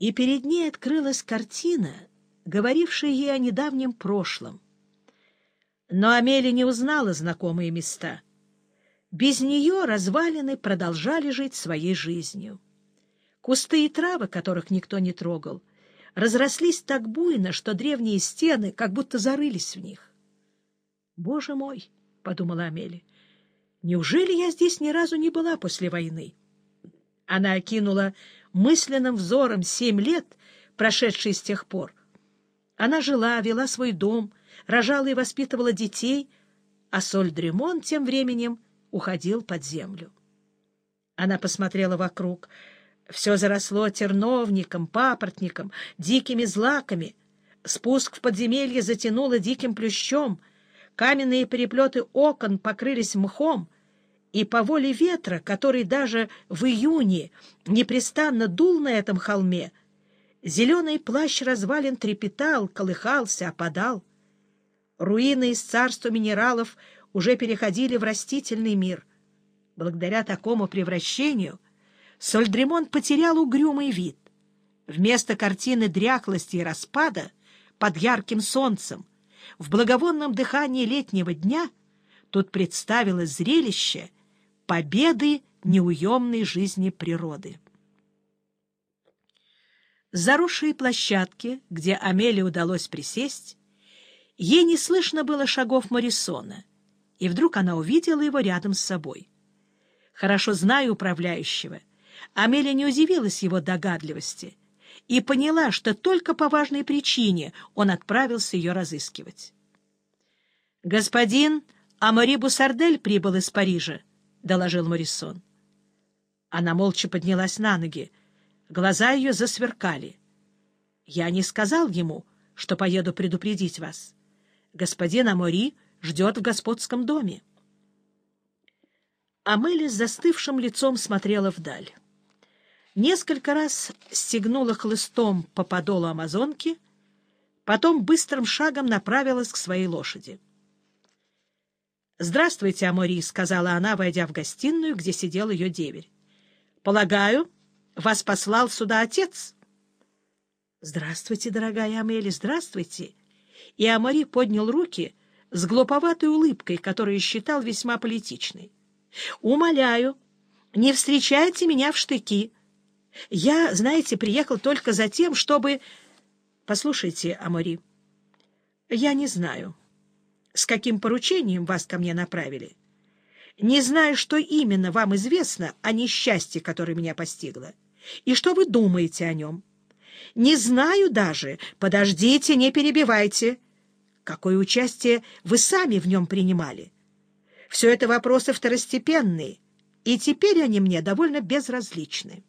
И перед ней открылась картина, говорившая ей о недавнем прошлом. Но Амели не узнала знакомые места. Без нее развалины продолжали жить своей жизнью. Кусты и травы, которых никто не трогал, разрослись так буйно, что древние стены как будто зарылись в них. «Боже мой!» — подумала Амели. «Неужели я здесь ни разу не была после войны?» Она окинула мысленным взором семь лет, прошедшие с тех пор. Она жила, вела свой дом, рожала и воспитывала детей, а Соль-Дремон тем временем уходил под землю. Она посмотрела вокруг — все заросло терновником, папоротником, дикими злаками. Спуск в подземелье затянуло диким плющом. Каменные переплеты окон покрылись мхом. И по воле ветра, который даже в июне непрестанно дул на этом холме, зеленый плащ развалин трепетал, колыхался, опадал. Руины из царства минералов уже переходили в растительный мир. Благодаря такому превращению — Сольдремон потерял угрюмый вид. Вместо картины дряхлости и распада под ярким солнцем, в благовонном дыхании летнего дня тут представилось зрелище победы неуемной жизни природы. Заросшие площадки, где Амеле удалось присесть, ей не слышно было шагов Морисона, и вдруг она увидела его рядом с собой. Хорошо зная управляющего, Амелия не удивилась его догадливости и поняла, что только по важной причине он отправился ее разыскивать. «Господин Амори Бусардель прибыл из Парижа», — доложил Морисон. Она молча поднялась на ноги. Глаза ее засверкали. «Я не сказал ему, что поеду предупредить вас. Господин Амори ждет в господском доме». Амели с застывшим лицом смотрела вдаль несколько раз стегнула хлыстом по подолу амазонки, потом быстрым шагом направилась к своей лошади. «Здравствуйте, Амори», — сказала она, войдя в гостиную, где сидел ее деверь. «Полагаю, вас послал сюда отец?» «Здравствуйте, дорогая Амели, здравствуйте!» И Амори поднял руки с глуповатой улыбкой, которую считал весьма политичной. «Умоляю, не встречайте меня в штыки!» Я, знаете, приехал только за тем, чтобы... Послушайте, Амори, я не знаю, с каким поручением вас ко мне направили. Не знаю, что именно вам известно о несчастье, которое меня постигло, и что вы думаете о нем. Не знаю даже, подождите, не перебивайте, какое участие вы сами в нем принимали. Все это вопросы второстепенные, и теперь они мне довольно безразличны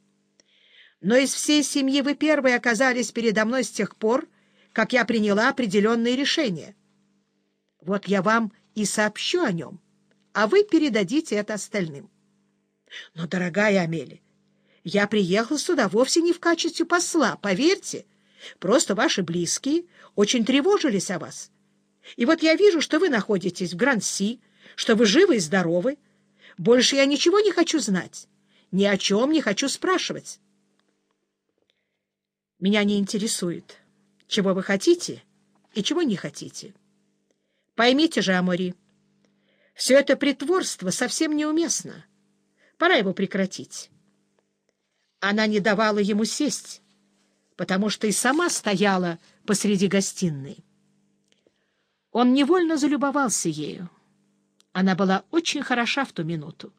но из всей семьи вы первые оказались передо мной с тех пор, как я приняла определенные решения. Вот я вам и сообщу о нем, а вы передадите это остальным. Но, дорогая Амели, я приехал сюда вовсе не в качестве посла, поверьте. Просто ваши близкие очень тревожились о вас. И вот я вижу, что вы находитесь в Гранси, что вы живы и здоровы. Больше я ничего не хочу знать, ни о чем не хочу спрашивать. Меня не интересует, чего вы хотите и чего не хотите. Поймите же, Амори, все это притворство совсем неуместно. Пора его прекратить. Она не давала ему сесть, потому что и сама стояла посреди гостиной. Он невольно залюбовался ею. Она была очень хороша в ту минуту.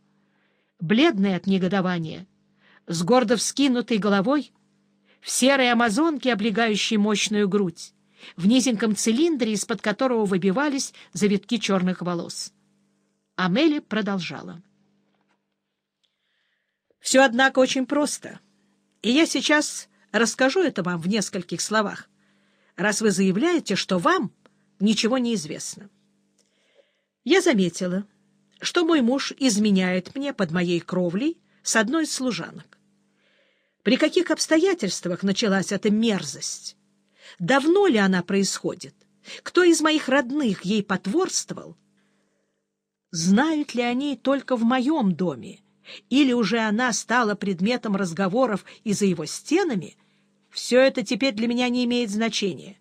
Бледная от негодования, с гордо вскинутой головой, в серой амазонке, облегающей мощную грудь, в низеньком цилиндре, из-под которого выбивались завитки черных волос. Амели продолжала. «Все, однако, очень просто, и я сейчас расскажу это вам в нескольких словах, раз вы заявляете, что вам ничего не известно. Я заметила, что мой муж изменяет мне под моей кровлей с одной из служанок. При каких обстоятельствах началась эта мерзость? Давно ли она происходит? Кто из моих родных ей потворствовал? Знают ли они только в моем доме? Или уже она стала предметом разговоров и за его стенами? Все это теперь для меня не имеет значения.